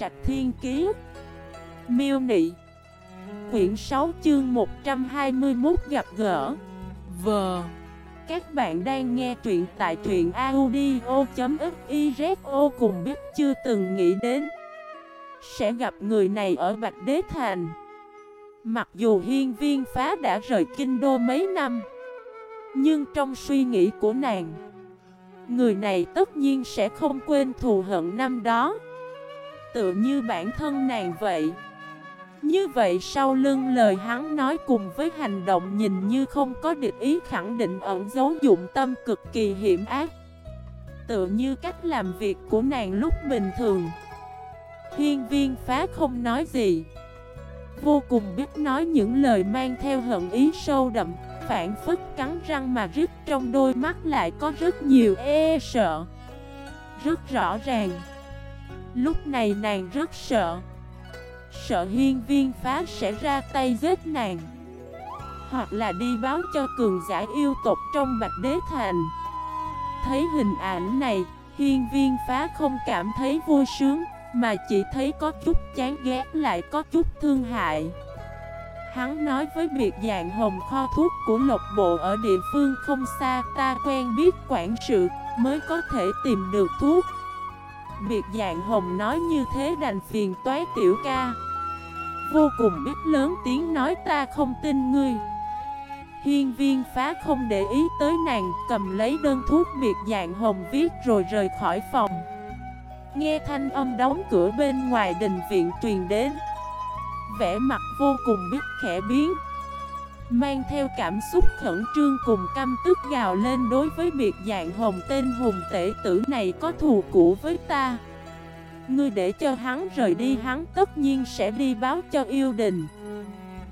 Trạch Thiên Kiế Miêu Nị. Quyển 6 chương 121 gặp gỡ. Vờ Các bạn đang nghe truyện tại truyện audio.xyzo cùng biết chưa từng nghĩ đến. Sẽ gặp người này ở Bạch Đế Thành. Mặc dù hiên viên phá đã rời kinh đô mấy năm, Nhưng trong suy nghĩ của nàng, Người này tất nhiên sẽ không quên thù hận năm đó. Tựa như bản thân nàng vậy. Như vậy sau lưng lời hắn nói cùng với hành động nhìn như không có địch ý khẳng định ẩn dấu dụng tâm cực kỳ hiểm ác. Tựa như cách làm việc của nàng lúc bình thường. Hiên viên phá không nói gì. Vô cùng biết nói những lời mang theo hận ý sâu đậm, Phản phức cắn răng mà rít trong đôi mắt lại có rất nhiều e sợ. Rất rõ ràng Lúc này nàng rất sợ. Sợ hiên viên phá sẽ ra tay giết nàng. Hoặc là đi báo cho cường giả yêu tộc trong Bạch Đế Thành. Thấy hình ảnh này, Hiên viên phá không cảm thấy vui sướng, Mà chỉ thấy có chút chán ghét lại có chút thương hại. Hắn nói với biệt dạng hồng kho thuốc của lộc bộ ở địa phương không xa, Ta quen biết quản sự, mới có thể tìm được thuốc. Biệt dạng hồng nói như thế đành phiền toái tiểu ca. Vô cùng biết lớn tiếng nói ta không tin ngươi. Hiên viên phá không để ý tới nàng, Cầm lấy đơn thuốc biệt dạng hồng viết rồi rời khỏi phòng. Nghe thanh âm đóng cửa bên ngoài đình viện truyền đến. Vẻ mặt vô cùng biết khẽ biến. Mang theo cảm xúc khẩn trương cùng căm tức gào lên đối với biệt dạng hồng tên hùng tể tử này có thù cũ với ta. Ngươi để cho hắn rời đi hắn tất nhiên sẽ đi báo cho yêu đình.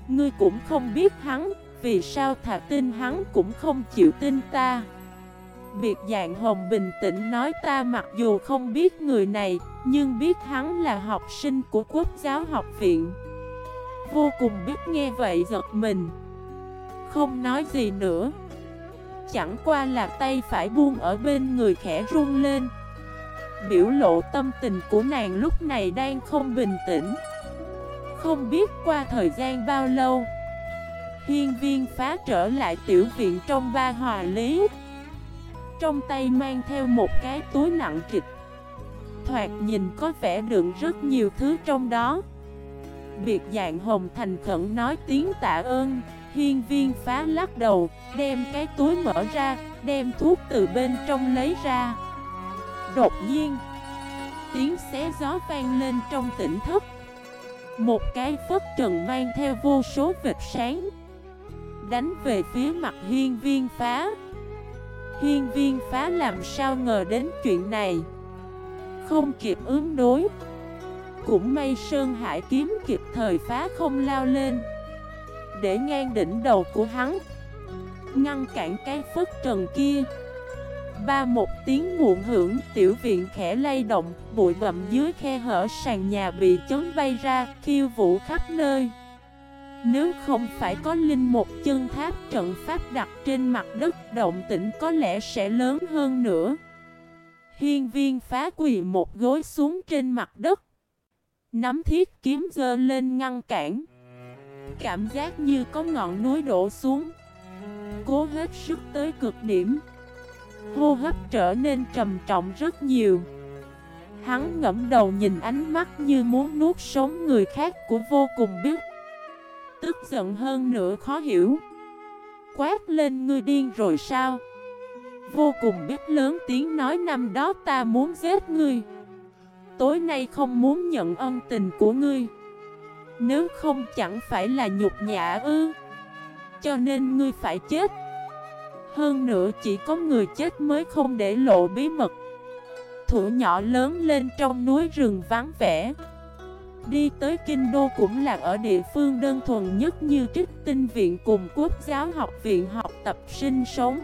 Ngươi cũng không biết hắn, vì sao thà tin hắn cũng không chịu tin ta. Biệt dạng hồng bình tĩnh nói ta mặc dù không biết người này Nhưng biết hắn là học sinh của quốc giáo học viện. Vô cùng biết nghe vậy giật mình. Không nói gì nữa. Chẳng qua là tay phải buông ở bên người khẽ run lên. Biểu lộ tâm tình của nàng lúc này đang không bình tĩnh. Không biết qua thời gian bao lâu, Hiên viên phá trở lại tiểu viện trong ba hòa lý. Trong tay mang theo một cái túi nặng trịch. Thoạt nhìn có vẻ đựng rất nhiều thứ trong đó. Biệt dạng hồng thành khẩn nói tiếng tạ ơn. Hiên viên phá lắc đầu, Đem cái túi mở ra, Đem thuốc từ bên trong lấy ra. Đột nhiên, Tiếng xé gió vang lên trong tỉnh thức Một cái phất trần mang theo vô số vệt sáng, Đánh về phía mặt hiên viên phá. Hiên viên phá làm sao ngờ đến chuyện này? Không kịp ứng đối, cũng may Sơn Hải kiếm kịp thời phá không lao lên. Để ngang đỉnh đầu của hắn. Ngăn cản cái phất trần kia. Ba một tiếng muộn hưởng, Tiểu viện khẽ lay động, Bụi bậm dưới khe hở sàn nhà bị chấn bay ra Khiêu vũ khắp nơi. Nếu không phải có linh một chân tháp trận pháp đặt trên mặt đất, Động tĩnh có lẽ sẽ lớn hơn nữa. Hiên viên phá quỳ một gối xuống trên mặt đất. Nắm thiết kiếm dơ lên ngăn cản. Cảm giác như có ngọn núi đổ xuống. Cố hết sức tới cực điểm. Hô hấp trở nên trầm trọng rất nhiều. Hắn ngẫm đầu nhìn ánh mắt như muốn nuốt sống người khác của vô cùng biết. Tức giận hơn nữa khó hiểu. Quát lên, ngươi điên rồi sao? Vô cùng biết lớn tiếng nói, năm đó ta muốn giết ngươi. Tối nay không muốn nhận ân tình của ngươi. Nếu không chẳng phải là nhục nhã ư. Cho nên ngươi phải chết. Hơn nữa chỉ có người chết mới không để lộ bí mật. Thủ nhỏ lớn lên trong núi rừng vắng vẻ. Đi tới Kinh Đô cũng là ở địa phương đơn thuần nhất như trích tinh viện cùng quốc giáo học viện học tập sinh sống.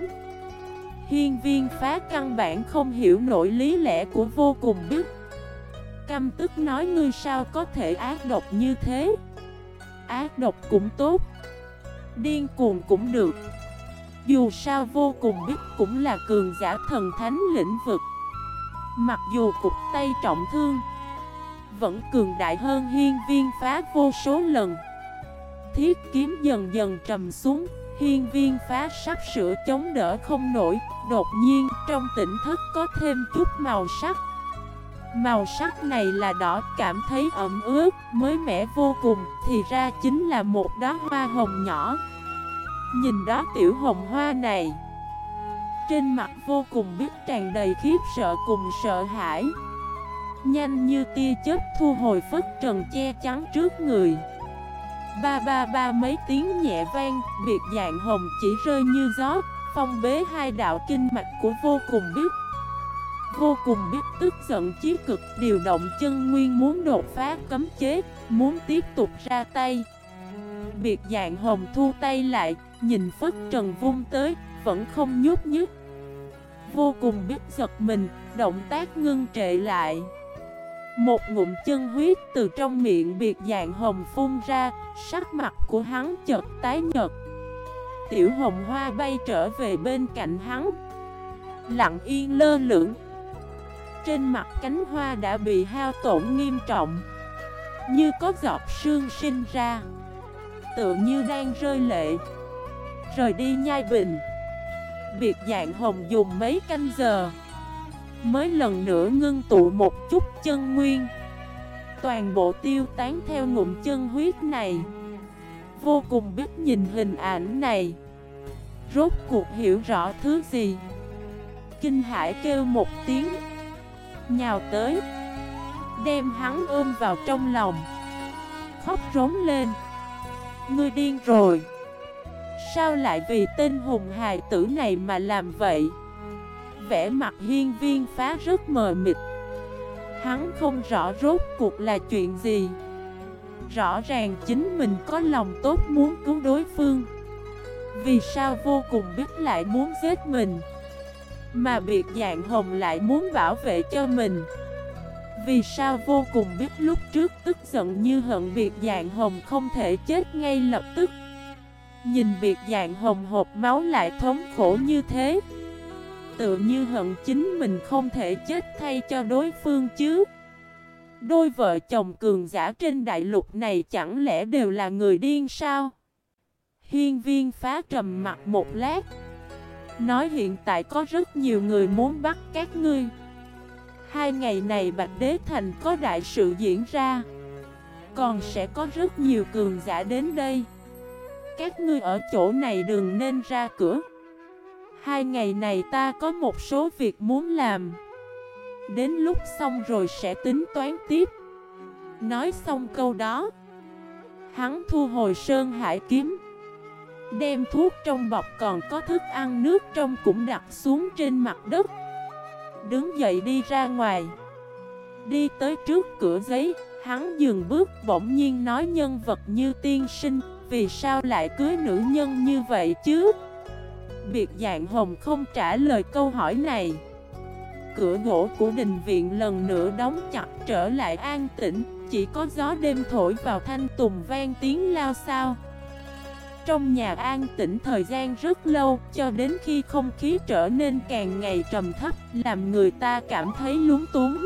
Hiên viên phá căn bản không hiểu nổi lý lẽ của vô cùng biết căm tức nói ngươi sao có thể ác độc như thế? Ác độc cũng tốt. Điên cuồng cũng được. Dù sao vô cùng biết cũng là cường giả thần thánh lĩnh vực. Mặc dù cục tay trọng thương, vẫn cường đại hơn hiên viên phá vô số lần. Thiết kiếm dần dần trầm xuống, Hiên viên phá sắp sửa chống đỡ không nổi, Đột nhiên trong tỉnh thức có thêm chút màu sắc. Màu sắc này là đỏ, cảm thấy ẩm ướt, Mới mẻ vô cùng, Thì ra chính là một đóa hoa hồng nhỏ. Nhìn đó tiểu hồng hoa này, Trên mặt vô cùng biết tràn đầy khiếp sợ cùng sợ hãi. Nhanh như tia chớp thu hồi phất trần che chắn trước người. Ba ba ba mấy tiếng nhẹ vang, Biệt dạng hồng chỉ rơi như gió, Phong bế hai đạo kinh mạch của vô cùng biết. Vô cùng biết tức giận chí cực, Điều động chân nguyên muốn đột phá, cấm chế, Muốn tiếp tục ra tay. Biệt dạng hồng thu tay lại, Nhìn phất trần vung tới, Vẫn không nhúc nhích. Vô cùng biết giật mình, Động tác ngưng trệ lại. Một ngụm chân huyết từ trong miệng biệt dạng hồng phun ra, Sắc mặt của hắn chợt tái nhật Tiểu hồng hoa bay trở về bên cạnh hắn. Lặng yên lơ lửng trên mặt cánh hoa đã bị hao tổn nghiêm trọng. Như có giọt sương sinh ra, Tự như đang rơi lệ. Rời đi nhai bình. Biệt dạng hồng dùng mấy canh giờ. Mới lần nữa ngưng tụ một chút chân nguyên. Toàn bộ tiêu tán theo ngụm chân huyết này. Vô cùng biết nhìn hình ảnh này. Rốt cuộc hiểu rõ thứ gì? Kinh hải kêu một tiếng. Nhào tới. Đem hắn ôm vào trong lòng. Khóc rống lên. Ngươi điên rồi. Sao lại vì tên hùng hài tử này mà làm vậy? Vẻ mặt hiên viên phá rất mờ mịt. Hắn không rõ rốt cuộc là chuyện gì. Rõ ràng chính mình có lòng tốt muốn cứu đối phương. Vì sao vô cùng biết lại muốn giết mình? Mà biệt dạng hồng lại muốn bảo vệ cho mình. Vì sao vô cùng biết lúc trước tức giận như hận biệt dạng hồng không thể chết ngay lập tức? Nhìn biệt dạng hồng hộp máu lại thống khổ như thế. Tự như hận chính mình không thể chết thay cho đối phương chứ. Đôi vợ chồng cường giả trên đại lục này chẳng lẽ đều là người điên sao? Hiên viên phá trầm mặt một lát. Nói hiện tại có rất nhiều người muốn bắt các ngươi. Hai ngày này Bạch Đế Thành có đại sự diễn ra. Còn sẽ có rất nhiều cường giả đến đây. Các ngươi ở chỗ này đừng nên ra cửa. Hai ngày này ta có một số việc muốn làm. Đến lúc xong rồi sẽ tính toán tiếp. Nói xong câu đó, Hắn thu hồi sơn hải kiếm. Đem thuốc trong bọc còn có thức ăn nước trong cũng đặt xuống trên mặt đất. Đứng dậy đi ra ngoài. Đi tới trước cửa giấy, Hắn dừng bước, bỗng nhiên nói nhân vật như tiên sinh, Vì sao lại cưới nữ nhân như vậy chứ? Biệt dạng hồng không trả lời câu hỏi này. Cửa gỗ của đình viện lần nữa đóng chặt trở lại an tĩnh, Chỉ có gió đêm thổi vào thanh tùng vang tiếng lao sao. Trong nhà an tĩnh thời gian rất lâu Cho đến khi không khí trở nên càng ngày trầm thấp Làm người ta cảm thấy lúng túng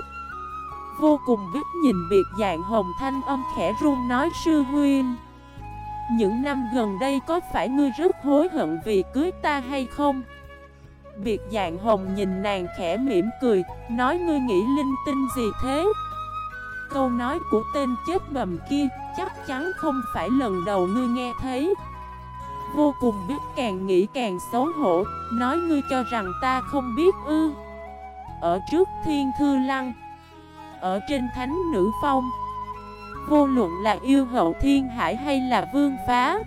Vô cùng biết nhìn biệt dạng hồng thanh âm khẽ run nói sư huynh những năm gần đây có phải ngươi rất hối hận vì cưới ta hay không? Biệt dạng hồng nhìn nàng khẽ mỉm cười, nói ngươi nghĩ linh tinh gì thế? Câu nói của tên chết bầm kia chắc chắn không phải lần đầu ngươi nghe thấy Vô cùng biết càng nghĩ càng xấu hổ, nói ngươi cho rằng ta không biết ư. Ở trước thiên thư lăng Ở trên thánh nữ phong Vô luận là yêu hậu thiên hải hay là vương phá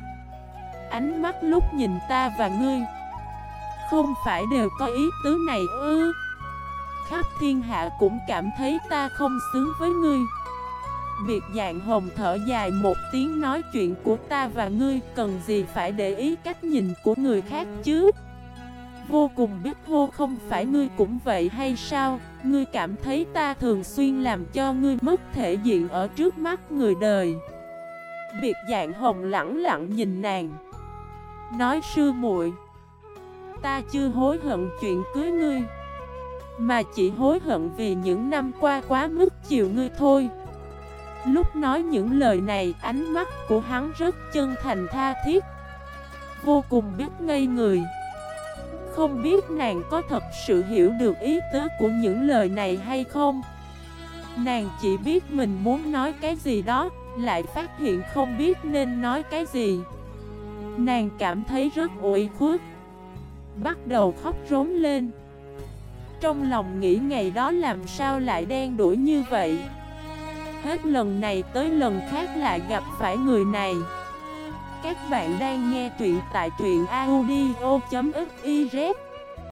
Ánh mắt lúc nhìn ta và ngươi Không phải đều có ý tứ này ư. Khắp thiên hạ cũng cảm thấy ta không xứng với ngươi. Biệt dạng hồng thở dài một tiếng nói chuyện của ta và ngươi Cần gì phải để ý cách nhìn của người khác chứ? Vô cùng biết hô không phải ngươi cũng vậy hay sao? Ngươi cảm thấy ta thường xuyên làm cho ngươi mất thể diện ở trước mắt người đời. Biệt dạng hồng lặng lặng nhìn nàng. Nói sư muội, Ta chưa hối hận chuyện cưới ngươi, Mà chỉ hối hận vì những năm qua quá mức chiều ngươi thôi. Lúc nói những lời này, ánh mắt của hắn rất chân thành tha thiết. Vô cùng biết ngây người. Không biết nàng có thật sự hiểu được ý tứ của những lời này hay không. Nàng chỉ biết mình muốn nói cái gì đó Lại phát hiện không biết nên nói cái gì. Nàng cảm thấy rất ủi khuất. Bắt đầu khóc rống lên. Trong lòng nghĩ ngày đó làm sao lại đen đuổi như vậy? Hết lần này tới lần khác lại gặp phải người này. Các bạn đang nghe truyện tại truyện audio.fif